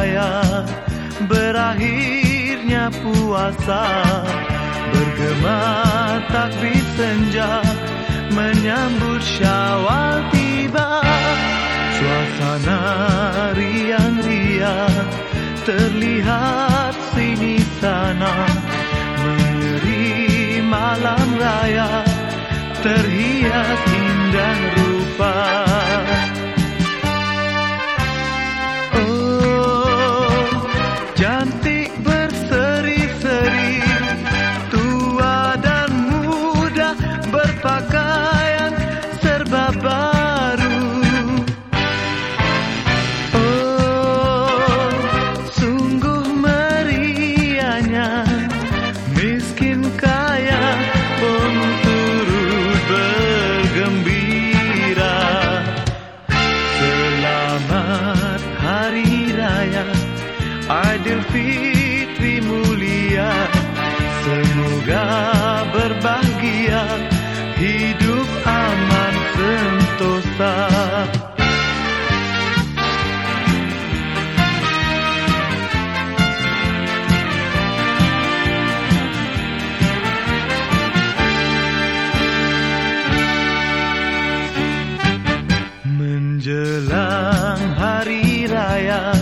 percaya berakhirnya puasa bergema takbir senja menyambut syawal tiba. Suasana riang-riang terlihat sini sana. Mengeri malam raya terhias berseri-seri tua dan muda berpakaian serba baru. Oh sungguh meriahnya miskin kaya pun turut bergembira. Selamat Hari Raya Idul Aidilfitri mulia Semoga berbahagia Hidup aman sentosa. Menjelang hari raya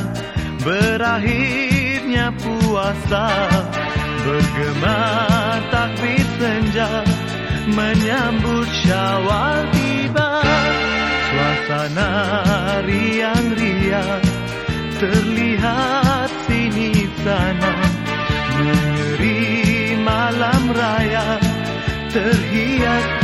Berakhirnya puasa Bergema takbir senja Menyambut syawal tiba. Suasana riang-riang Terlihat sini sana. Mengeri malam raya Terhias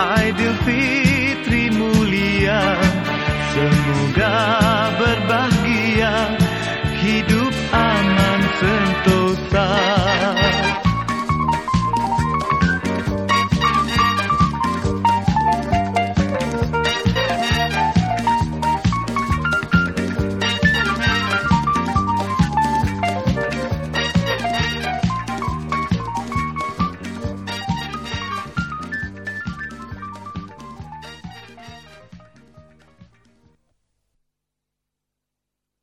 Aidilfitri mulia Semoga berbahagia